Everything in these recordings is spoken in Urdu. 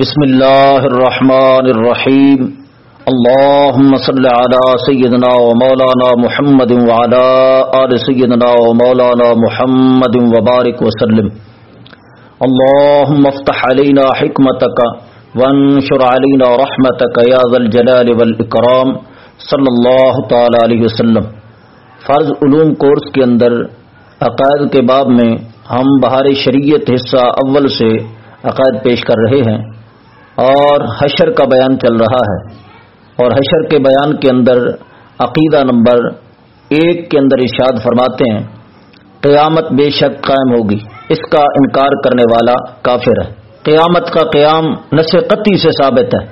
بسم اللہ الرحمن الرحیم اللهم صل على سيدنا ومولانا محمد وعلى آل سيدنا ومولانا محمد وبارك وسلم اللهم افتح علينا حكمتك وانشر علينا رحمتك يا ذا الجلال والإكرام صلی اللہ تعالی علیہ وسلم. فرض علوم کورس کے اندر عقائد کے باب میں ہم بہار شریعت حصہ اول سے عقائد پیش کر رہے ہیں. اور حشر کا بیان چل رہا ہے اور حشر کے بیان کے اندر عقیدہ نمبر ایک کے اندر ارشاد فرماتے ہیں، قیامت بے شک قائم ہوگی، اس کا انکار کرنے والا کافر ہے۔ قیامت کا قیام نس قطعی سے ثابت ہے۔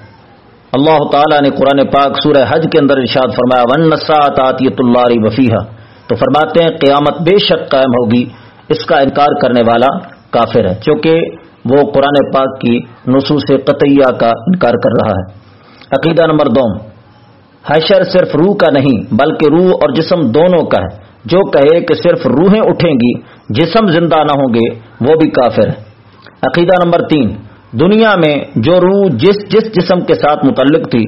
اللہ تعالیٰ نے قرآن پاک سورہ حج کے اندر ارشاد فرمایا، ون نسات آتیت اللہ وفیحہ تو فرماتے ہیں، قیامت بے شک قائم ہوگی، اس کا انکار کرنے والا کافر ہے۔ چونکہ وہ قرآن پاک کی نصوص قطعیہ کا انکار کر رہا ہے۔ عقیدہ نمبر دوم حشر صرف روح کا نہیں، بلکہ روح اور جسم دونوں کا ہے۔ جو کہے کہ صرف روحیں اٹھیں گی، جسم زندہ نہ ہوں گے، وہ بھی کافر ہے۔ عقیدہ نمبر تین، دنیا میں جو روح جس جس جسم کے ساتھ متعلق تھی،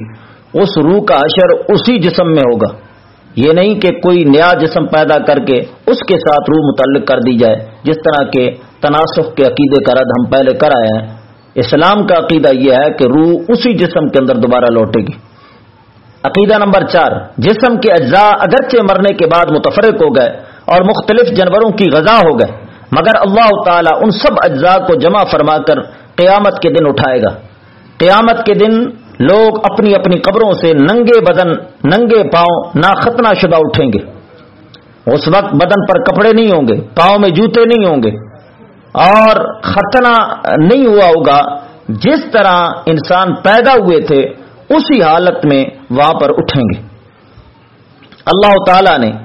اس روح کا حشر اسی جسم میں ہوگا۔ یہ نہیں کہ کوئی نیا جسم پیدا کر کے اس کے ساتھ روح متعلق کر دی جائے، جس طرح کے تناسخ کے عقیدے کا رد ہم پہلے کر آئے ہیں۔ اسلام کا عقیدہ یہ ہے کہ روح اسی جسم کے اندر دوبارہ لوٹے گی۔ عقیدہ نمبر چار، جسم کے اجزاء اگرچہ مرنے کے بعد متفرق ہو گئے اور مختلف جانوروں کی غذا ہو گئے، مگر اللہ تعالیٰ ان سب اجزاء کو جمع فرما کر قیامت کے دن اٹھائے گا۔ قیامت کے دن لوگ اپنی اپنی قبروں سے ننگے بدن، ننگے پاؤں نہ ختنہ شدہ اٹھیں گے۔ اس وقت بدن پر کپڑے نہیں ہوں گے، پاؤں میں جوتے نہیں ہوں گے اور ختنہ نہیں ہوا ہوگا۔ جس طرح انسان پیدا ہوئے تھے، اسی حالت میں وہاں پر اٹھیں گے۔ اللہ تعالی نے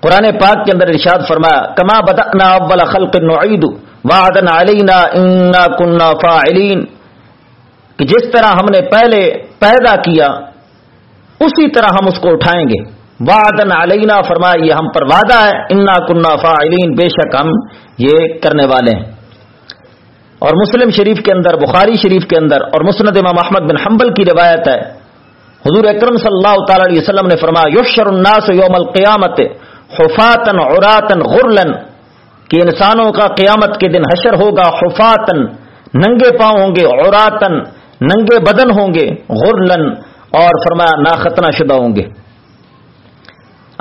قرآن پاک کے اندر ارشاد فرمایا، کما بدنا اول خلق نعید وعدن علینا انا کننا فاعلین کہ جس طرح ہم نے پہلے پیدا کیا، اسی طرح ہم اس کو اٹھائیں گے۔ وعدن علینا، فرمایا، یہ ہم پر وعدہ ہے، انا کننا فاعلین بے شک ہم یہ کرنے والے ہیں۔ اور مسلم شریف کے اندر، بخاری شریف کے اندر اور مسند امام احمد بن حنبل کی روایت ہے۔ حضور اکرم صلی اللہ تعالی علیہ وسلم نے فرمایا، یحشر الناس یوم القیامت حفاتن عراتن غرلن کہ انسانوں کا قیامت کے دن حشر ہوگا حفاتن ننگے پاؤں ہوں گے عراتن ننگے بدن ہوں گے غرلن اور فرمایا ناختنا شدہ ہوں گے۔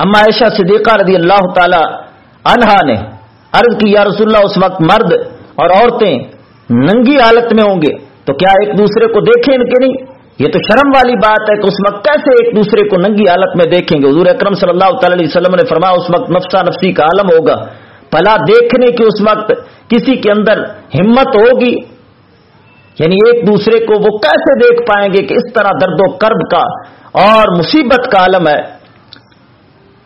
اما عائشہ صدیقہ رضی اللہ تعالی عنہا نے عرض کی، یا رسول اللہ اس وقت مرد اور عورتیں ننگی حالت میں ہوں گے، تو کیا ایک دوسرے کو دیکھیں ان کے نہیں یہ تو شرم والی بات ہے کہ اس وقت کیسے ایک دوسرے کو ننگی حالت میں دیکھیں گے؟ حضور اکرم صلی اللہ تعالی علیہ وسلم نے فرمایا، اس وقت نفسا نفسی کا عالم ہوگا پلا دیکھنے کی اس وقت کسی کے اندر ہمت ہوگی؟ یعنی ایک دوسرے کو وہ کیسے دیکھ پائیں گے کہ اس طرح درد و کرب کا اور مصیبت کا عالم ہے؟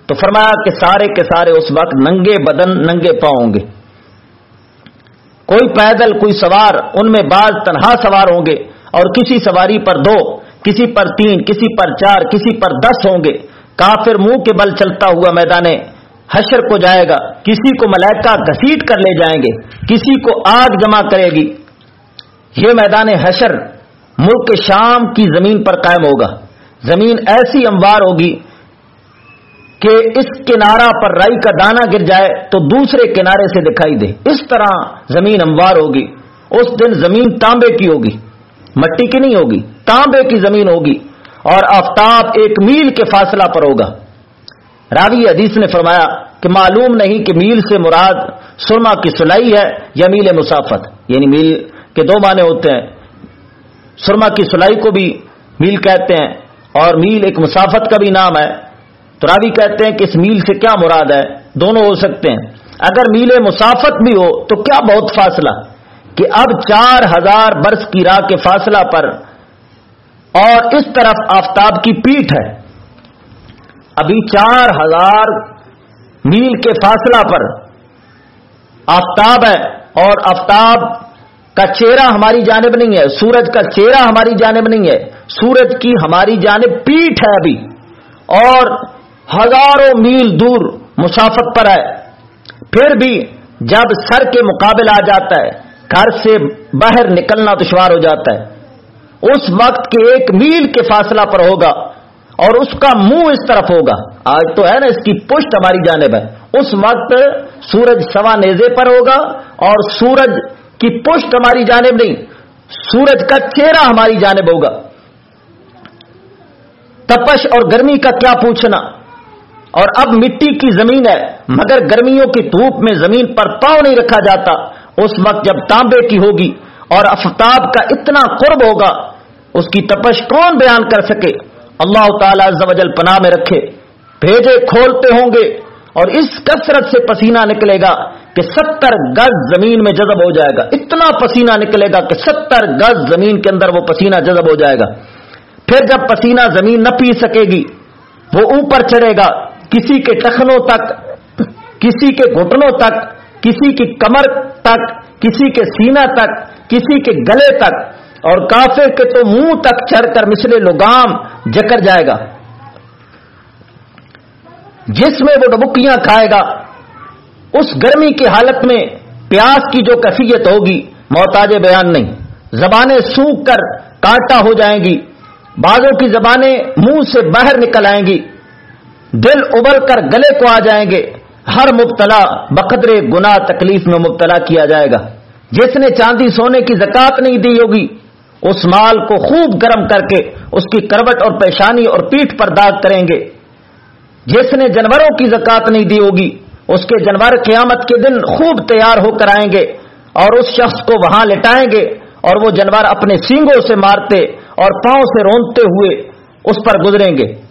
تو فرمایا کہ سارے کے سارے اس وقت ننگے بدن ننگے پاؤں ہوں گے۔ کوئی پیدل، کوئی سوار، ان میں بعض تنہا سوار ہوں گے اور کسی سواری پر دو، کسی پر تین، کسی پر چار، کسی پر دس ہوں گے۔ کافر منہ کے بل چلتا ہوا میدان حشر کو جائے گا۔ کسی کو ملائکہ گھسیٹ کر لے جائیں گے، کسی کو آگ جمع کرے گی۔ یہ میدان حشر ملک شام کی زمین پر قائم ہوگا۔ زمین ایسی اموار ہوگی کہ اس کنارہ پر رائی کا دانا گر جائے تو دوسرے کنارے سے دکھائی دے۔ اس طرح زمین اموار ہوگی، اس دن زمین تانبے کی ہوگی، مٹی کی نہیں ہوگی، تانبے کی زمین ہوگی اور آفتاب ایک میل کے فاصلہ پر ہوگا۔ راوی حدیث نے فرمایا کہ معلوم نہیں کہ میل سے مراد سرما کی سلائی ہے یا میل مسافت۔ یعنی میل کے دو معنی ہوتے ہیں۔ سرما کی سلائی کو بھی میل کہتے ہیں اور میل ایک مسافت کا بھی نام ہے۔ تو راوی کہتے ہیں کہ اس میل سے کیا مراد ہے؟ دونوں ہو سکتے ہیں۔ اگر میل مسافت بھی ہو تو کیا بہت فاصلہ؟ کہ اب چار ہزار برس کی راہ کے فاصلہ پر اور اس طرف آفتاب کی پیٹ ہے۔ ابھی چار ہزار میل کے فاصلہ پر آفتاب ہے اور آفتاب کا چہرہ ہماری جانب نہیں ہے۔ سورج کا چہرہ ہماری جانب نہیں ہے۔ سورج کی ہماری جانب پیٹ ہے ابھی۔ اور ہزاروں میل دور مسافت پر ہے۔ پھر بھی جب سر کے مقابل آ جاتا ہے، گھر سے باہر نکلنا دشوار ہو جاتا ہے۔ اس وقت کے ایک میل کے فاصلہ پر ہوگا اور اس کا منہ اس طرف ہوگا۔ آج تو ہے نا اس کی پشت ہماری جانب ہے۔ اس وقت سورج سوا نیزے پر ہوگا اور سورج کی پشت ہماری جانب نہیں، سورج کا چہرہ ہماری جانب ہوگا۔ تپش اور گرمی کا کیا پوچھنا؟ اور اب مٹی کی زمین ہے، مگر گرمیوں کی دھوپ میں زمین پر پاؤں نہیں رکھا جاتا۔ اس وقت جب تانبے کی ہوگی اور افطاب کا اتنا قرب ہوگا، اس کی تپش کون بیان کر سکے؟ اللہ تعالی زوجل پناہ میں رکھے۔ بھیجے کھولتے ہوں گے اور اس کثرت سے پسینہ نکلے گا کہ ستر گز زمین میں جذب ہو جائے گا۔ اتنا پسینہ نکلے گا کہ ستر گز زمین کے اندر وہ پسینہ جذب ہو جائے گا۔ پھر جب پسینہ زمین نہ پی سکے گی، وہ اوپر چڑھے گا۔ کسی کے ٹخنوں تک، کسی کے گھٹنوں تک، کسی کی کمر تک، کسی کے سینہ تک، کسی کے گلے تک۔ اور کافر کے تو منہ تک چڑھ کر مسلے لگام جکر جائے گا۔ جس میں وہ ڈبکیاں کھائے گا، اس گرمی کی حالت میں پیاس کی جو کیفیت ہوگی، محتاج بیان نہیں۔ زبانیں سوکھ کر کانٹا ہو جائیں گی، بعضوں کی زبانیں منہ سے باہر نکل آئیں گی۔ دل ابل کر گلے کو آ جائیں گے۔ ہر مبتلا بقدر گنا تکلیف میں مبتلا کیا جائے گا۔ جس نے چاندی سونے کی زکات نہیں دی ہوگی، اس مال کو خوب گرم کر کے اس کی کروٹ اور پیشانی اور پیٹھ پر داغ کریں گے۔ جس نے جانوروں کی زکات نہیں دی ہوگی، اس کے جانور قیامت کے دن خوب تیار ہو کر آئیں گے اور اس شخص کو وہاں لٹائیں گے اور وہ جانور اپنے سینگوں سے مارتے اور پاؤں سے رونتے ہوئے اس پر گزریں گے۔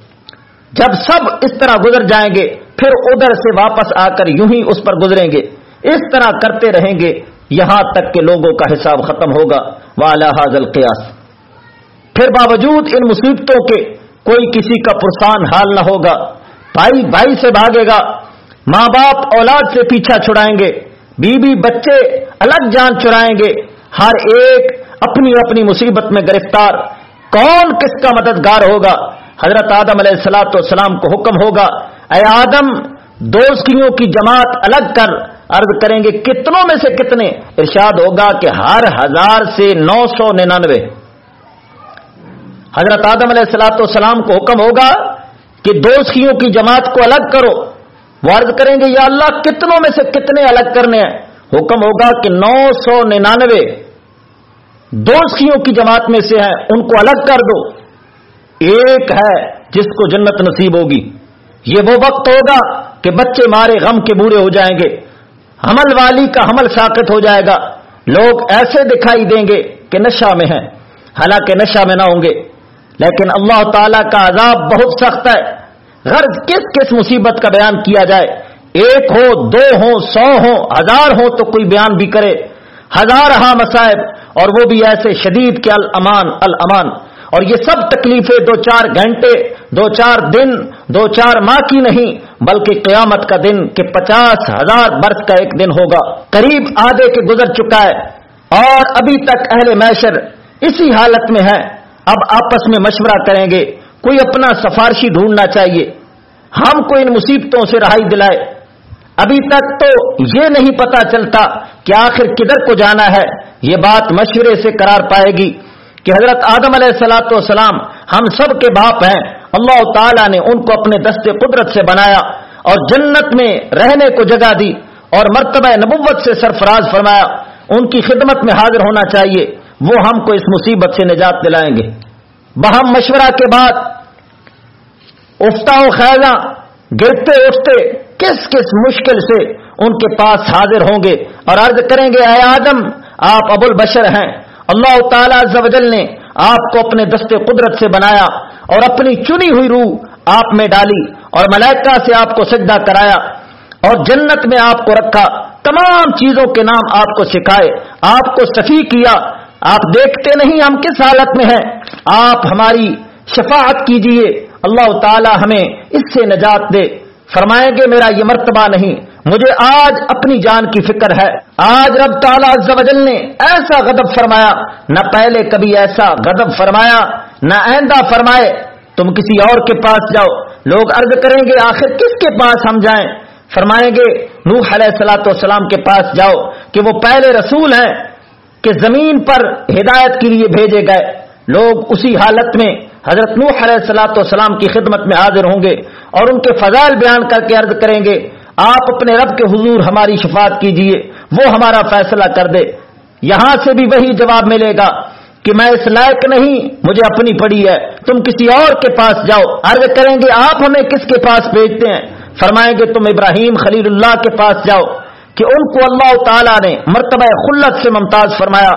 جب سب اس طرح گزر جائیں گے، پھر ادھر سے واپس آ کر یوں ہی اس پر گزریں گے۔ اس طرح کرتے رہیں گے، یہاں تک کہ لوگوں کا حساب ختم ہوگا۔ والا حاضل قیاس پھر باوجود ان مصیبتوں کے کوئی کسی کا پرسان حال نہ ہوگا۔ بھائی بھائی سے بھاگے گا۔ ماں باپ اولاد سے پیچھا چھڑائیں گے۔ بیوی بی بچے الگ جان چرائیں گے۔ ہر ایک اپنی اپنی مصیبت میں گرفتار۔ کون کس کا مددگار ہوگا؟ حضرت آدم علیہ السلاۃ والسلام کو حکم ہوگا، اے آدم، دوستیوں کی جماعت الگ کر، عرض کریں گے کتنوں میں سے کتنے؟ ارشاد ہوگا کہ ہر ہزار سے نو سو ننانوے۔ حضرت آدم علیہ السلاۃ والسلام کو حکم ہوگا کہ دوستیوں کی جماعت کو الگ کرو۔ وہ عرض کریں گے، یا اللہ، کتنوں میں سے کتنے الگ کرنے ہیں؟ حکم ہوگا کہ نو سو ننانوے۔ دوستیوں کی جماعت میں سے ہیں، ان کو الگ کر دو۔ ایک ہے جس کو جنت نصیب ہوگی۔ یہ وہ وقت ہوگا کہ بچے مارے غم کے بوڑھے ہو جائیں گے۔ حمل والی کا حمل ساکت ہو جائے گا۔ لوگ ایسے دکھائی دیں گے کہ نشہ میں ہیں۔ حالانکہ نشہ میں نہ ہوں گے۔ لیکن اللہ تعالی کا عذاب بہت سخت ہے۔ غرض کس کس مصیبت کا بیان کیا جائے؟ ایک ہو، دو ہو، سو ہو، ہزار ہو تو کوئی بیان بھی کرے۔ ہزار ہاں مسائب اور وہ بھی ایسے شدید کے الامان الامان اور یہ سب تکلیفیں دو چار گھنٹے، دو چار دن، دو چار ماہ کی نہیں، بلکہ قیامت کا دن کہ پچاس ہزار برس کا ایک دن ہوگا۔ قریب آدھے کے گزر چکا ہے اور ابھی تک اہل میشر اسی حالت میں ہے اب آپس میں مشورہ کریں گے۔ کوئی اپنا سفارشی ڈھونڈنا چاہیے۔ ہم کو ان مصیبتوں سے رہائی دلائے۔ ابھی تک تو یہ نہیں پتا چلتا کہ آخر کدھر کو جانا ہے۔ یہ بات مشورے سے قرار پائے گی۔ کہ حضرت آدم علیہ السلاۃ والسلام ہم سب کے باپ ہیں، اللہ تعالیٰ نے ان کو اپنے دستے قدرت سے بنایا اور جنت میں رہنے کو جگہ دی اور مرتبہ نبوت سے سرفراز فرمایا، ان کی خدمت میں حاضر ہونا چاہیے، وہ ہم کو اس مصیبت سے نجات دلائیں گے۔ بہم مشورہ کے بعد افتا و خیزاں، گرتے اٹھتے کس کس مشکل سے ان کے پاس حاضر ہوں گے۔ اور عرض کریں گے، اے آدم، آپ ابو البشر ہیں اللہ تعالی زوجل نے آپ کو اپنے دستے قدرت سے بنایا اور اپنی چنی ہوئی روح آپ میں ڈالی اور ملائکہ سے آپ کو سجدہ کرایا اور جنت میں آپ کو رکھا تمام چیزوں کے نام آپ کو سکھائے آپ کو صفی کیا آپ دیکھتے نہیں ہم کس حالت میں ہیں آپ ہماری شفاعت کیجیے اللہ تعالی ہمیں اس سے نجات دے فرمائیں گے میرا یہ مرتبہ نہیں مجھے آج اپنی جان کی فکر ہے۔ آج رب تعالیٰ جل نے ایسا غدب فرمایا، نہ پہلے کبھی ایسا غدب فرمایا، نہ آئندہ فرمائے، تم کسی اور کے پاس جاؤ۔ لوگ عرض کریں گے، آخر کس کے پاس ہم جائیں؟ فرمائیں گے، نوح علیہ السلاۃ والسلام کے پاس جاؤ کہ وہ پہلے رسول ہیں کہ زمین پر ہدایت کے لیے بھیجے گئے۔ لوگ اسی حالت میں حضرت نوح علیہ السلاۃ والسلام کی خدمت میں حاضر ہوں گے اور ان کے فضائل بیان کر کے عرض کریں گے۔ آپ اپنے رب کے حضور ہماری شفاعت کیجیے، وہ ہمارا فیصلہ کر دے۔ یہاں سے بھی وہی جواب ملے گا کہ میں اس لائق نہیں، مجھے اپنی پڑی ہے، تم کسی اور کے پاس جاؤ۔ عرض کریں گے، آپ ہمیں کس کے پاس بھیجتے ہیں؟ فرمائیں گے، تم ابراہیم خلیل اللہ کے پاس جاؤ۔ کہ ان کو اللہ تعالیٰ نے مرتبہ خلت سے ممتاز فرمایا۔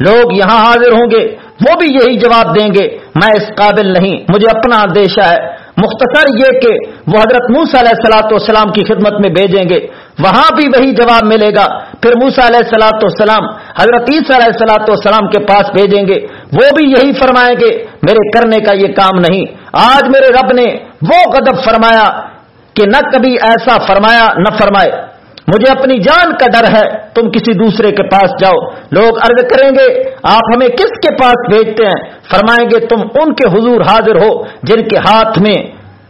لوگ یہاں حاضر ہوں گے، وہ بھی یہی جواب دیں گے، میں اس قابل نہیں، مجھے اپنا اندیشہ ہے۔ مختصر یہ کہ وہ حضرت موسا علیہ السلاۃ والسلام کی خدمت میں بھیجیں گے، وہاں بھی وہی جواب ملے گا۔ پھر موسا علیہ السلاۃ والسلام حضرت عیسیٰ علیہ السلاۃ والسلام کے پاس بھیجیں گے۔ وہ بھی یہی فرمائیں گے، میرے کرنے کا یہ کام نہیں۔ آج میرے رب نے وہ غدب فرمایا کہ نہ کبھی ایسا فرمایا، نہ فرمائے۔ مجھے اپنی جان کا ڈر ہے، تم کسی دوسرے کے پاس جاؤ۔ لوگ عرض کریں گے، آپ ہمیں کس کے پاس بھیجتے ہیں؟ فرمائیں گے، تم ان کے حضور حاضر ہو جن کے ہاتھ میں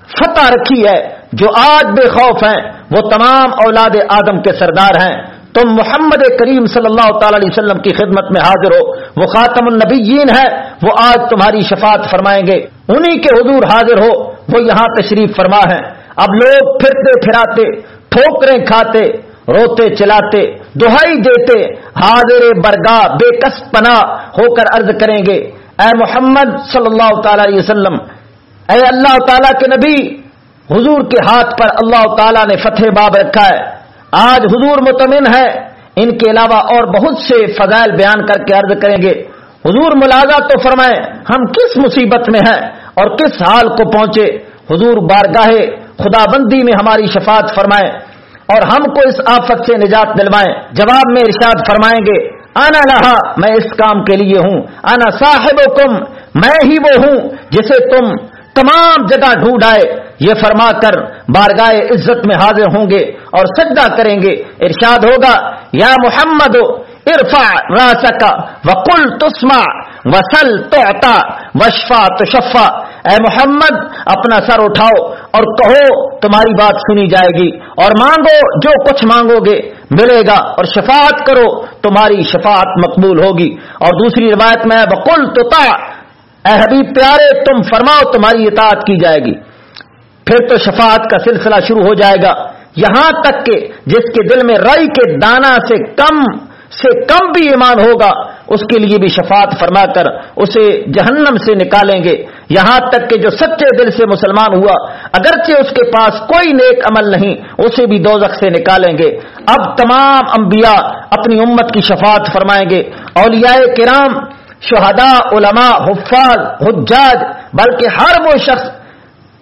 فتح رکھی ہے، جو آج بے خوف ہیں۔ وہ تمام اولاد آدم کے سردار ہیں۔ تم محمد کریم صلی اللہ تعالی علیہ وسلم کی خدمت میں حاضر ہو۔ وہ خاتم النبیین ہے وہ آج تمہاری شفاعت فرمائیں گے۔ انہی کے حضور حاضر ہو۔ وہ یہاں تشریف فرما ہے اب لوگ پھرتے پھراتے، ٹھوکریں کھاتے۔ روتے چلاتے، دہائی دیتے، حاضر برگاہ، بے کس پنا ہو کر عرض کریں گے۔ اے محمد صلی اللہ تعالی علیہ وسلم، اے اللہ تعالی کے نبی، حضور کے ہاتھ پر اللہ تعالی نے فتح باب رکھا ہے۔ آج حضور مطمئن ہے ان کے علاوہ اور بہت سے فضائل بیان کر کے عرض کریں گے۔ حضور ملازہ تو فرمائے، ہم کس مصیبت میں ہیں اور کس حال کو پہنچے؟ حضور بارگاہ خدا بندی میں ہماری شفاعت فرمائے۔ اور ہم کو اس آفت سے نجات دلوائیں۔ جواب میں ارشاد فرمائیں گے، آنا رہا میں اس کام کے لیے ہوں۔ آنا صاحب میں ہی وہ ہوں جسے تم تمام جگہ ڈھونڈ آئے۔ یہ فرما کر بارگاہ عزت میں حاضر ہوں گے اور سجدہ کریں گے۔ ارشاد ہوگا، یا محمد ارفا راسکا وکل تسما وسل تو وشفا تو شفا اے محمد، اپنا سر اٹھاؤ اور کہو تمہاری بات سنی جائے گی اور مانگو جو کچھ مانگو گے، ملے گا اور شفاعت کرو، تمہاری شفاعت مقبول ہوگی۔ اور دوسری روایت میں بکل تو اے حبیب پیارے، تم فرماؤ تمہاری اطاعت کی جائے گی۔ پھر تو شفاعت کا سلسلہ شروع ہو جائے گا۔ یہاں تک کہ جس کے دل میں رائی کے دانا سے کم سے کم بھی ایمان ہوگا، اس کے لیے بھی شفاعت فرما کر اسے جہنم سے نکالیں گے۔ یہاں تک کہ جو سچے دل سے مسلمان ہوا، اگرچہ اس کے پاس کوئی نیک عمل نہیں، اسے بھی دوزخ سے نکالیں گے۔ اب تمام انبیاء اپنی امت کی شفاعت فرمائیں گے۔ اولیاء کرام، شہداء، علماء، حفاظ، حجاج، بلکہ ہر وہ شخص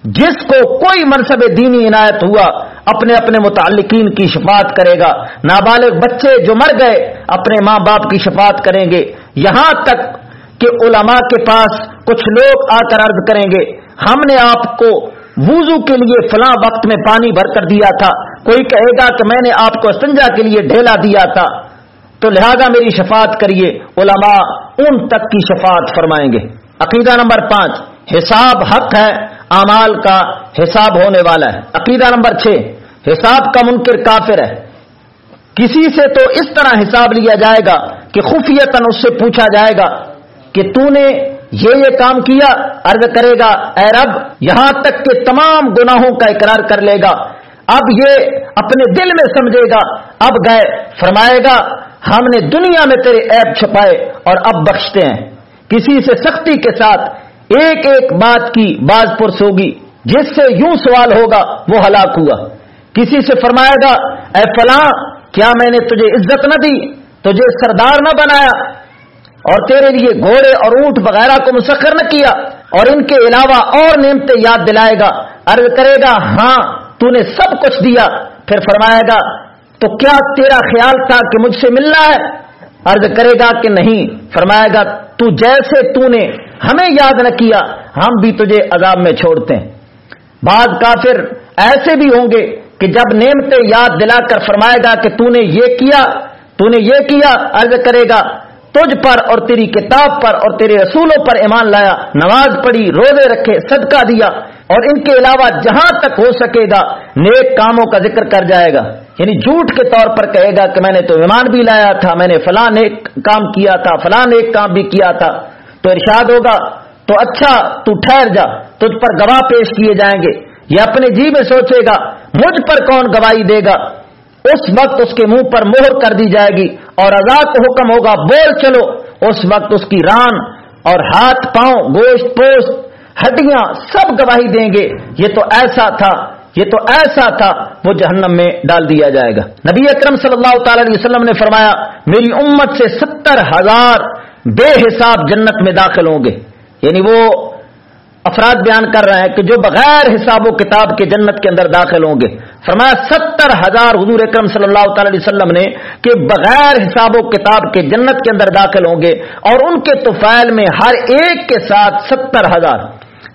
جس کو کوئی منصب دینی عنایت ہوا، اپنے اپنے متعلقین کی شفاعت کرے گا۔ نابالغ بچے جو مر گئے، اپنے ماں باپ کی شفاعت کریں گے۔ یہاں تک کہ علماء کے پاس کچھ لوگ آ کر عرض کریں گے، ہم نے آپ کو وضو کے لیے فلاں وقت میں پانی بھر کر دیا تھا، کوئی کہے گا کہ میں نے آپ کو استنجا کے لیے ڈھیلا دیا تھا۔ تو لہذا میری شفاعت کریے، علماء ان تک کی شفاعت فرمائیں گے۔ عقیدہ نمبر پانچ، حساب حق ہے امال کا حساب ہونے والا ہے۔ عقیدہ نمبر چھ، حساب کا منکر کافر ہے۔ کسی سے تو اس طرح حساب لیا جائے گا کہ خفیتن اس سے پوچھا جائے گا کہ تو نے یہ یہ کام کیا، عرض کرے گا، اے رب، یہاں تک کہ تمام گناہوں کا اقرار کر لے گا۔ اب یہ اپنے دل میں سمجھے گا، اب گئے فرمائے گا، ہم نے دنیا میں تیرے ایپ چھپائے اور اب بخشتے ہیں۔ کسی سے سختی کے ساتھ ایک ایک بات کی باز پرس ہوگی، جس سے یوں سوال ہوگا، وہ ہلاک ہوا۔ کسی سے فرمائے گا، اے فلاں، کیا میں نے تجھے عزت نہ دی، تجھے سردار نہ بنایا؟ اور تیرے لیے گھوڑے اور اونٹ وغیرہ کو مسخر نہ کیا اور ان کے علاوہ اور نعمتیں یاد دلائے گا۔ عرض کرے گا ہاں تو نے سب کچھ دیا۔ پھر فرمائے گا، تو کیا تیرا خیال تھا کہ مجھ سے ملنا ہے؟ عرض کرے گا کہ نہیں۔ فرمائے گا، تو جیسے تو نے ہمیں یاد نہ کیا، ہم بھی تجھے عذاب میں چھوڑتے ہیں۔ بعض کافر ایسے بھی ہوں گے کہ جب نعمتیں یاد دلا کر فرمائے گا کہ تو نے یہ کیا، تو نے یہ کیا۔ عرض کرے گا تجھ پر اور تیری کتاب پر اور تیرے رسولوں پر ایمان لایا، نماز پڑھی، روزے رکھے، صدقہ دیا، اور ان کے علاوہ جہاں تک ہو سکے گا، نیک کاموں کا ذکر کر جائے گا۔ یعنی جھوٹ کے طور پر کہے گا کہ میں نے تو ایمان بھی لایا تھا، میں نے فلاں ایک کام کیا تھا، فلاں ایک کام بھی کیا تھا۔ تو ارشاد ہوگا، تو اچھا تو ٹھہر جا، تجھ پر گواہ پیش کیے جائیں گے۔ یہ اپنے جی میں سوچے گا، مجھ پر کون گواہی دے گا؟ اس وقت اس کے منہ پر مہر کر دی جائے گی اور آزاد کو حکم ہوگا، بول چلو۔ اس وقت اس کی ران اور ہاتھ، پاؤں، گوشت، پوست، ہڈیاں سب گواہی دیں گے۔ یہ تو ایسا تھا، یہ تو ایسا تھا، وہ جہنم میں ڈال دیا جائے گا۔ نبی اکرم صلی اللہ تعالی علیہ وسلم نے فرمایا، میری امت سے ستر ہزار بے حساب جنت میں داخل ہوں گے۔ یعنی وہ افراد بیان کر رہے ہیں کہ جو بغیر حساب و کتاب کے جنت کے اندر داخل ہوں گے۔ فرمایا ستر ہزار حضور اکرم صلی اللہ تعالی علیہ وسلم نے کہ بغیر حساب و کتاب کے جنت کے اندر داخل ہوں گے اور ان کے توفیل میں ہر ایک کے ساتھ ستر ہزار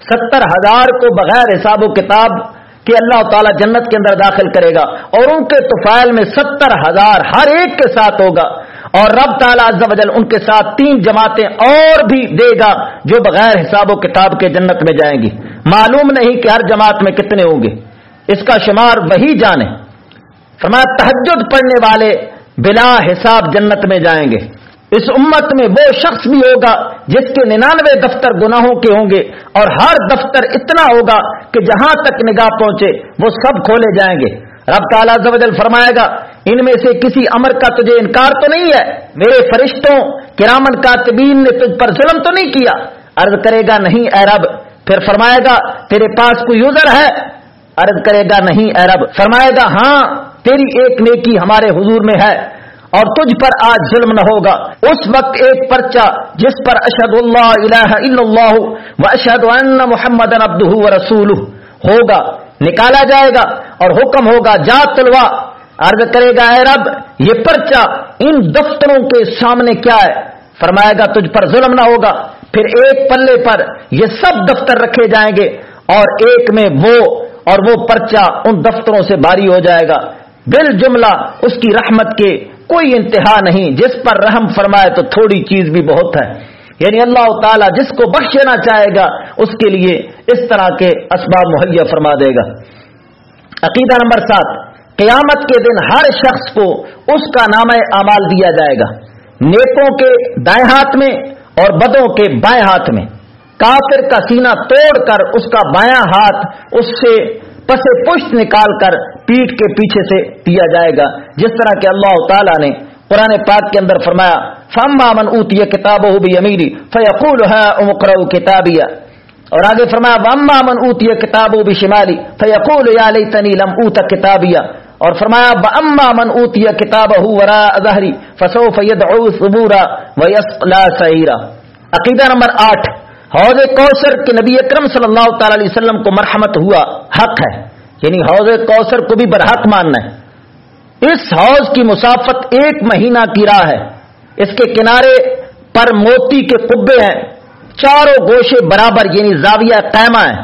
ستر ہزار کو بغیر حساب و کتاب کہ اللہ تعالیٰ جنت کے اندر داخل کرے گا اور ان کے توفیل میں ستر ہزار ہر ایک کے ساتھ ہوگا اور رب تعالیٰ عز و جل ان کے ساتھ تین جماعتیں اور بھی دے گا جو بغیر حساب و کتاب کے جنت میں جائیں گی۔ معلوم نہیں کہ ہر جماعت میں کتنے ہوں گے۔ اس کا شمار وہی جانے۔ فرمایا تحجد پڑھنے والے بلا حساب جنت میں جائیں گے۔ اس امت میں وہ شخص بھی ہوگا جس کے ننانوے دفتر گناہوں کے ہوں گے اور ہر دفتر اتنا ہوگا کہ جہاں تک نگاہ پہنچے وہ سب کھولے جائیں گے۔ رب تعالیٰ زبدل فرمائے گا، ان میں سے کسی امر کا تجھے انکار تو نہیں ہے؟ میرے فرشتوں کرامن کاتبین نے تجھ پر ظلم تو نہیں کیا؟ عرض کرے گا، نہیں اے رب۔ پھر فرمائے گا، تیرے پاس کوئی یوزر ہے؟ عرض کرے گا نہیں اے رب؟ فرمائے گا ہاں تیری ایک نیکی ہمارے حضور میں ہے اور تجھ پر آج ظلم نہ ہوگا۔ اس وقت ایک پرچہ جس پر اشد اللہ الہ الا اللہ و اشد ان محمد عبدہ و رسول ہوگا، نکالا جائے گا اور حکم ہوگا، جا تلوا۔ عرض کرے گا، اے رب، یہ پرچہ ان دفتروں کے سامنے کیا ہے؟ فرمائے گا، تجھ پر ظلم نہ ہوگا۔ پھر ایک پلے پر یہ سب دفتر رکھے جائیں گے اور ایک میں وہ اور وہ پرچہ ان دفتروں سے باری ہو جائے گا۔ بل جملہ اس کی رحمت کے کوئی انتہا نہیں، جس پر رحم فرمائے تو تھوڑی چیز بھی بہت ہے۔ یعنی اللہ تعالیٰ جس کو بخشنا چاہے گا، اس کے لیے اس طرح کے اسباب مہیا فرما دے گا۔ عقیدہ نمبر سات، قیامت کے دن ہر شخص کو اس کا نام اعمال دیا جائے گا۔ نیکوں کے دائیں ہاتھ میں اور بدوں کے بائیں ہاتھ میں۔ کافر کا سینہ توڑ کر اس کا بایاں ہاتھ اس سے پسے پشت نکال کر پیٹ کے پیچھے سے دیا جائے گا۔ جس طرح کہ اللہ تعالیٰ نے قرآن پاک کے اندر فرمایا فما من اوتی کتاب ہو بھی امیری فیقول ہے امکر کتابیا اور آگے فرمایا وما من اوتی کتاب بھی شمالی فیقول یا لیتنی لم اوت کتابیا اور فرمایا باما من اوتی کتاب ہو ورا ظہری فسوف يدعو ثبورا ويصلى سعيرا۔ عقیدہ نمبر آٹھ حوض کوثر کے نبی اکرم صلی اللہ تعالی علیہ وسلم کو مرحمت ہوا، حق ہے۔ یعنی حوض کوثر کو بھی برحق ماننا ہے۔ اس حوض کی مسافت ایک مہینہ کی راہ ہے۔ اس کے کنارے پر موتی کے قبے ہیں۔ چاروں گوشے برابر یعنی زاویہ قیمہ ہے۔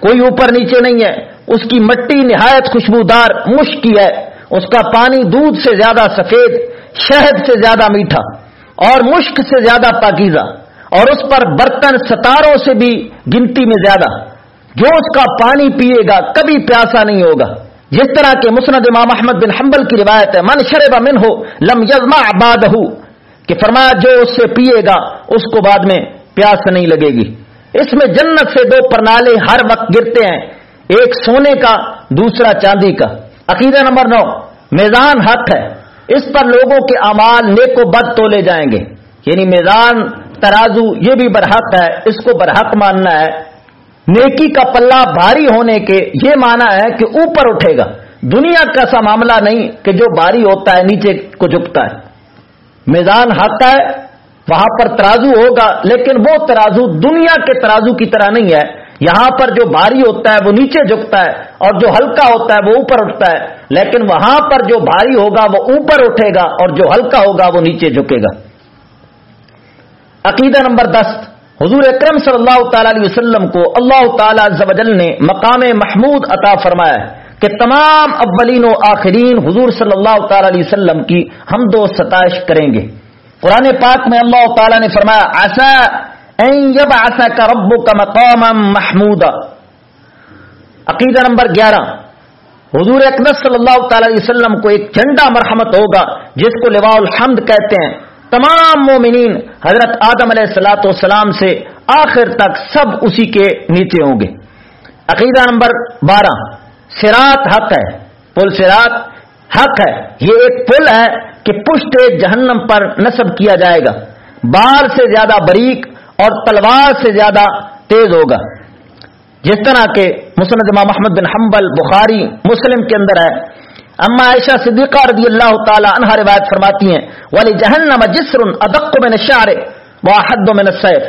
کوئی اوپر نیچے نہیں ہے۔ اس کی مٹی نہایت خوشبودار، مشکی ہے۔ اس کا پانی دودھ سے زیادہ سفید، شہد سے زیادہ میٹھا اور مشک سے زیادہ پاکیزہ۔ اور اس پر برتن ستاروں سے بھی گنتی میں زیادہ۔ جو اس کا پانی پیے گا کبھی پیاسا نہیں ہوگا۔ جس طرح کے مسند امام احمد بن حنبل کی روایت ہے، من شرب من ہو لم یزما آباد کہ فرمایا جو اس سے پیے گا، اس کو بعد میں پیاس نہیں لگے گی۔ اس میں جنت سے دو پرنالے ہر وقت گرتے ہیں، ایک سونے کا، دوسرا چاندی کا۔ عقیدہ نمبر نو، میزان حق ہے۔ اس پر لوگوں کے اعمال نیک و بد تولے جائیں گے۔ یعنی میزان ترازو، یہ بھی برحق ہے، اس کو برحق ماننا ہے۔ نیکی کا پلہ بھاری ہونے کے یہ مانا ہے کہ اوپر اٹھے گا۔ دنیا کا سا معاملہ نہیں کہ جو بھاری ہوتا ہے، نیچے کو جھکتا ہے۔ میدان حق ہے، وہاں پر ترازو ہوگا، لیکن وہ ترازو دنیا کے ترازو کی طرح نہیں ہے۔ یہاں پر جو بھاری ہوتا ہے، وہ نیچے جھکتا ہے، اور جو ہلکا ہوتا ہے، وہ اوپر اٹھتا ہے۔ لیکن وہاں پر جو بھاری ہوگا، وہ اوپر اٹھے گا، اور جو ہلکا ہوگا، وہ نیچے جھکے گا۔ عقیدہ نمبر دس، حضور اکرم صلی اللہ تعالی علیہ وسلم کو اللہ تعالی نے مقام محمود عطا فرمایا ہے کہ تمام اولین و آخرین حضور صلی اللہ تعالی علیہ وسلم کی ہم دو ستائش کریں گے۔ قرآن پاک میں اللہ تعالی نے فرمایا آسا آسا کا رب کا مقام محمود عقیدہ نمبر گیارہ، حضور اقدس صلی اللہ تعالی علیہ وسلم کو ایک جھنڈا مرحمت ہوگا، جس کو لواء الحمد کہتے ہیں۔ تمام مومنین حضرت آدم علیہ السلاۃ والسلام سے آخر تک سب اسی کے نیچے ہوں گے۔ عقیدہ نمبر بارہ سرات حق ہے۔ پل سرات حق ہے۔ یہ ایک پل ہے کہ پشت جہنم پر نصب کیا جائے گا۔ بار سے زیادہ بریک اور تلوار سے زیادہ تیز ہوگا۔ جس طرح کے مسند امام محمد بن حنبل، بخاری، مسلم کے اندر ہے۔ اما عائشہ صدیقہ رضی اللہ تعالی عنہ روایت فرماتی ہیں، ولی جہنم جسر ادق من الشعر واحد من السيف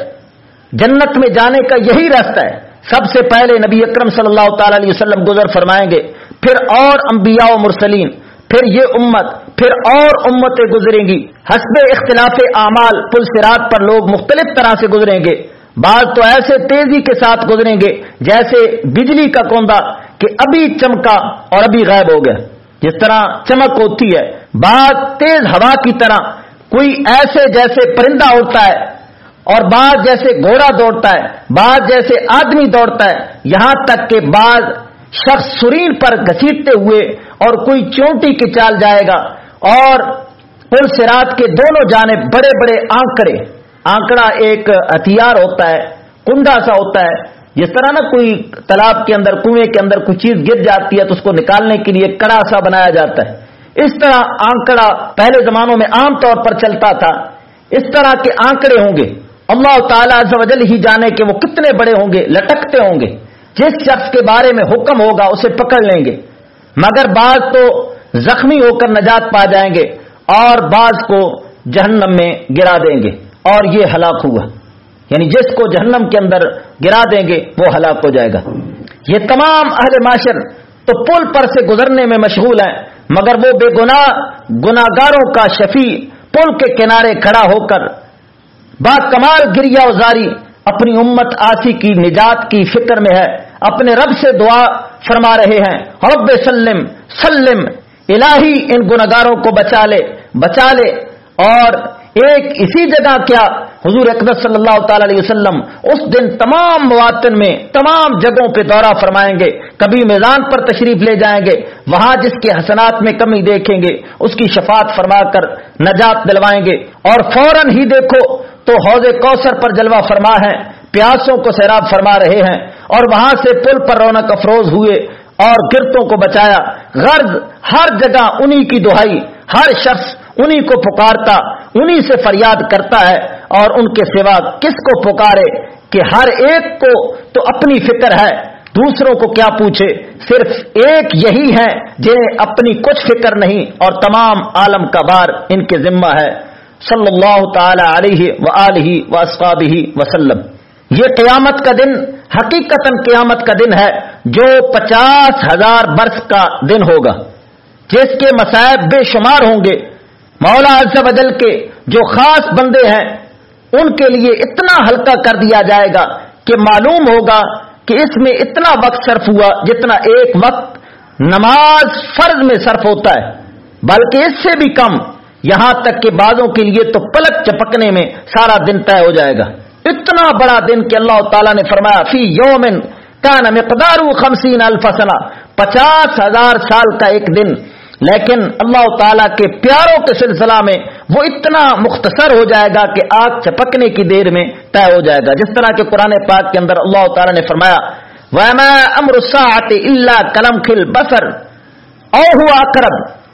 جنت میں جانے کا یہی راستہ ہے۔ سب سے پہلے نبی اکرم صلی اللہ تعالی علیہ وسلم گزر فرمائیں گے، پھر اور انبیاء و مرسلین، پھر یہ امت، پھر اور امتیں گزریں گی۔ حسب اختلاف اعمال پل سرات پر لوگ مختلف طرح سے گزریں گے۔ بعض تو ایسے تیزی کے ساتھ گزریں گے، جیسے بجلی کا کوندا کہ ابھی چمکا اور ابھی غائب ہو گیا۔ جس طرح چمک ہوتی ہے بعض تیز ہوا کی طرح کوئی ایسے جیسے پرندہ اڑتا ہے اور بعض جیسے گھوڑا دوڑتا ہے بعض جیسے آدمی دوڑتا ہے۔ یہاں تک کہ بعض شخص سرین پر گھسیٹتے ہوئے اور کوئی چونٹی کی چال جائے گا اور پل سرات کے دونوں جانب بڑے بڑے آنکڑے۔ آنکڑا ایک ہتھیار ہوتا ہے، کنڈا سا ہوتا ہے۔ جس طرح نا کوئی تالاب کے اندر، کنویں کے اندر کوئی چیز گر جاتی ہے تو اس کو نکالنے کے لیے کڑا سا بنایا جاتا ہے۔ اس طرح آنکڑا پہلے زمانوں میں عام طور پر چلتا تھا۔ اس طرح کے آنکڑے ہوں گے۔ اللہ تعالیٰ وجل ہی جانے کے وہ کتنے بڑے ہوں گے، لٹکتے ہوں گے۔ جس شخص کے بارے میں حکم ہوگا، اسے پکڑ لیں گے۔ مگر بعض تو زخمی ہو کر نجات پا جائیں گے اور بعض کو جہنم میں گرا دیں گے۔ اور یہ ہلاک ہوا۔ یعنی جس کو جہنم کے اندر گرا دیں گے، وہ ہلاک ہو جائے گا۔ یہ تمام اہل معاشر تو پل پر سے گزرنے میں مشغول ہیں، مگر وہ بے گناہ گناگاروں کا شفیع پل کے کنارے کھڑا ہو کر با کمال گریا ازاری اپنی امت آسی کی نجات کی فکر میں ہے، اپنے رب سے دعا فرما رہے ہیں۔ رب سلم سلم، الہی ان گناگاروں کو بچا لے بچا لے اور ایک اسی جگہ کیا حضور اقدس صلی اللہ تعالی علیہ وسلم اس دن تمام مواطن میں تمام جگہوں پہ دورہ فرمائیں گے، کبھی میدان پر تشریف لے جائیں گے، وہاں جس کے حسنات میں کمی دیکھیں گے، اس کی شفاعت فرما کر نجات دلوائیں گے۔ اور فوراً ہی دیکھو تو حوض کوثر پر جلوہ فرما ہے، پیاسوں کو سیراب فرما رہے ہیں۔ اور وہاں سے پل پر رونق افروز ہوئے اور گرتوں کو بچایا۔ غرض ہر جگہ انہی کی دہائی، ہر شخص انہی کو پکارتا۔ انہی سے فریاد کرتا ہے اور ان کے سوا کس کو پکارے کہ ہر ایک کو تو اپنی فکر ہے، دوسروں کو کیا پوچھے؟ صرف ایک یہی ہے جنہیں اپنی کچھ فکر نہیں اور تمام عالم کا بار ان کے ذمہ ہے۔ صلی اللہ تعالی علیہ و و وسلم۔ یہ قیامت کا دن حقیقت قیامت کا دن ہے جو پچاس ہزار برس کا دن ہوگا۔ جس کے مسائب بے شمار ہوں گے۔ مولا عز و جل کے جو خاص بندے ہیں، ان کے لیے اتنا ہلکا کر دیا جائے گا کہ معلوم ہوگا کہ اس میں اتنا وقت صرف ہوا جتنا ایک وقت نماز فرض میں صرف ہوتا ہے۔ بلکہ اس سے بھی کم، یہاں تک کہ بعضوں کے لیے تو پلک چپکنے میں سارا دن طے ہو جائے گا۔ اتنا بڑا دن کہ اللہ تعالیٰ نے فرمایا، فی یومن کا مقدار خمسین الفسنا پچاس ہزار سال کا ایک دن۔ لیکن اللہ تعالیٰ کے پیاروں کے سلسلہ میں وہ اتنا مختصر ہو جائے گا کہ آگ چپکنے کی دیر میں طے ہو جائے گا۔ جس طرح کے قرآن پاک کے اندر اللہ تعالیٰ نے فرمایا امر اللہ کلم کھل بسر او ہوا کرب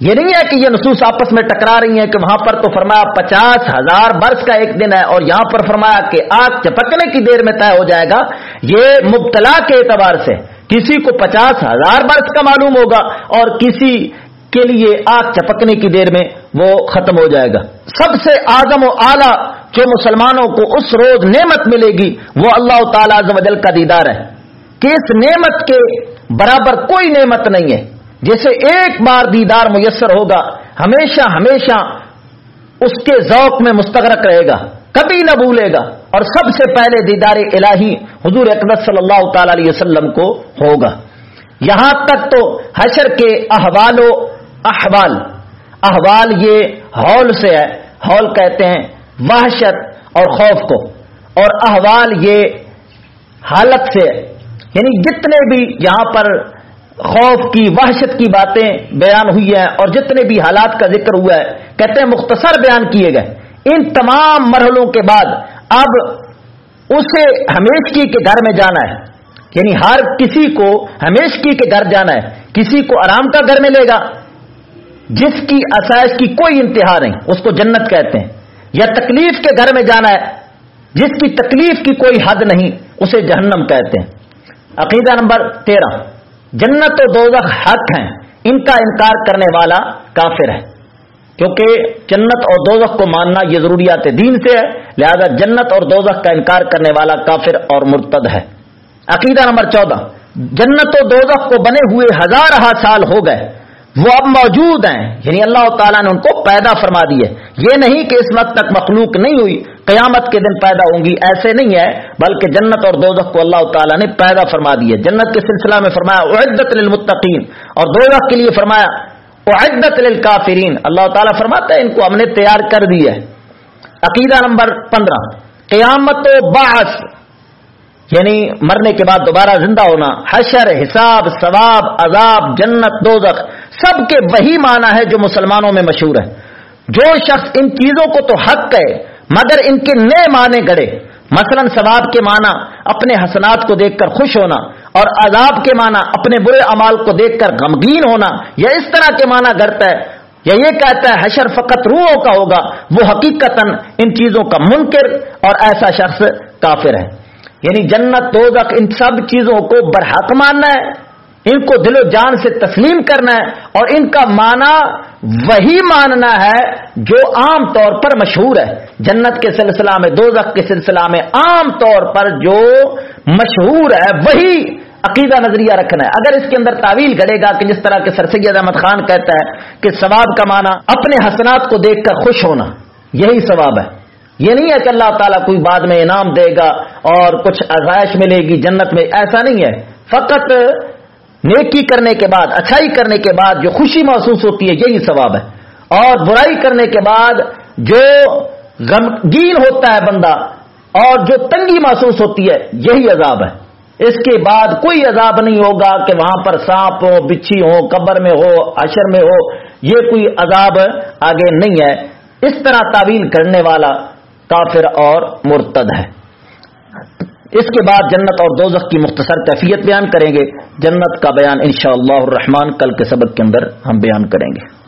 یہ نہیں ہے کہ یہ نصوص آپس میں ٹکرا رہی ہیں کہ وہاں پر تو فرمایا پچاس ہزار برس کا ایک دن ہے اور یہاں پر فرمایا کہ آگ چپکنے کی دیر میں طے ہو جائے گا۔ یہ مبتلا کے اعتبار سے کسی کو پچاس ہزار برس کا معلوم ہوگا اور کسی کے لیے آگ چپکنے کی دیر میں وہ ختم ہو جائے گا۔ سب سے آزم و اعلی جو مسلمانوں کو اس روز نعمت ملے گی، وہ اللہ تعالی وجل کا دیدار ہے۔ کہ اس نعمت کے برابر کوئی نعمت نہیں ہے۔ جیسے ایک بار دیدار میسر ہوگا، ہمیشہ ہمیشہ اس کے ذوق میں مستغرق رہے گا۔ کبھی نہ بھولے گا اور سب سے پہلے دیدار الہی حضور اقدس صلی اللہ تعالی علیہ وسلم کو ہوگا۔ یہاں تک تو حشر کے احوال و احوال احوال یہ ہال سے ہے ہال کہتے ہیں وحشت اور خوف کو۔ اور احوال یہ حالت سے ہے۔ یعنی جتنے بھی یہاں پر خوف کی، وحشت کی باتیں بیان ہوئی ہیں اور جتنے بھی حالات کا ذکر ہوا ہے، کہتے ہیں مختصر بیان کیے گئے۔ ان تمام مرحلوں کے بعد اب اسے ہمیشگی کے گھر میں جانا ہے۔ یعنی ہر کسی کو ہمیشگی کے گھر جانا ہے۔ کسی کو آرام کا گھر ملے گا۔ جس کی آسائش کی کوئی انتہا نہیں، اس کو جنت کہتے ہیں۔ یا تکلیف کے گھر میں جانا ہے۔ جس کی تکلیف کی کوئی حد نہیں، اسے جہنم کہتے ہیں۔ عقیدہ نمبر تیرہ۔ جنت و دوزخ حق ہیں۔ ان کا انکار کرنے والا کافر ہے۔ کیونکہ جنت اور دوزخ کو ماننا یہ ضروریات دین سے ہے، لہذا جنت اور دوزخ کا انکار کرنے والا کافر اور مرتد ہے۔ عقیدہ نمبر چودہ، جنت و دوزخ کو بنے ہوئے ہزار سال ہو گئے، وہ اب موجود ہیں۔ یعنی اللہ تعالیٰ نے ان کو پیدا فرما دی ہے۔ یہ نہیں کہ اس وقت تک مخلوق نہیں ہوئی، قیامت کے دن پیدا ہوں گی، ایسے نہیں ہے، بلکہ جنت اور دوزخ کو اللہ تعالیٰ نے پیدا فرما دی ہے۔ جنت کے سلسلہ میں فرمایا، اعدت للمتقین اور دوزخ کے لیے فرمایا اعدت للکافرین اللہ تعالیٰ فرماتا ہے، ان کو ہم نے تیار کر دی ہے۔ عقیدہ نمبر پندرہ۔ قیامت و باعث یعنی مرنے کے بعد دوبارہ زندہ ہونا۔ حشر، حساب، ثواب، عذاب، جنت، دوزخ۔ سب کے وہی معنی ہے جو مسلمانوں میں مشہور ہے۔ جو شخص ان چیزوں کو تو حق کہے، مگر ان کے نئے معنی گڑے مثلا ثواب کے معنی، اپنے حسنات کو دیکھ کر خوش ہونا۔ اور عذاب کے معنی اپنے برے امال کو دیکھ کر غمگین ہونا، یا اس طرح کے معنی کرتا ہے، یا یہ کہتا ہے حشر فقط روحوں کا ہوگا، وہ حقیقت ان چیزوں کا منکر اور ایسا شخص کافر ہے۔ یعنی جنت، دوزخ، ان سب چیزوں کو برحق ماننا ہے۔ ان کو دل و جان سے تسلیم کرنا ہے اور ان کا معنی وہی ماننا ہے جو عام طور پر مشہور ہے۔ جنت کے سلسلہ میں، دوزخ کے سلسلہ میں عام طور پر جو مشہور ہے، وہی عقیدہ نظریہ رکھنا ہے۔ اگر اس کے اندر تعویل گڑے گا کہ جس طرح کے سر سید احمد خان کہتا ہے کہ ثواب کا معنی اپنے حسنات کو دیکھ کر خوش ہونا، یہی ثواب ہے۔ یہ نہیں ہے کہ اللہ تعالیٰ کوئی بعد میں انعام دے گا اور کچھ آزائش ملے گی جنت میں، ایسا نہیں ہے۔ فقط نیکی کرنے کے بعد، اچھائی کرنے کے بعد جو خوشی محسوس ہوتی ہے، یہی ثواب ہے۔ اور برائی کرنے کے بعد جو غمگین ہوتا ہے بندہ، اور جو تنگی محسوس ہوتی ہے، یہی عذاب ہے۔ اس کے بعد کوئی عذاب نہیں ہوگا کہ وہاں پر سانپ ہو، بچھی ہو، قبر میں ہو اشر میں ہو، یہ کوئی عذاب آگے نہیں ہے۔ اس طرح تعویل کرنے والا کافر اور مرتد ہے۔ اس کے بعد جنت اور دوزخ کی مختصر کیفیت بیان کریں گے۔ جنت کا بیان انشاءاللہ الرحمن کل کے سبق کے اندر ہم بیان کریں گے۔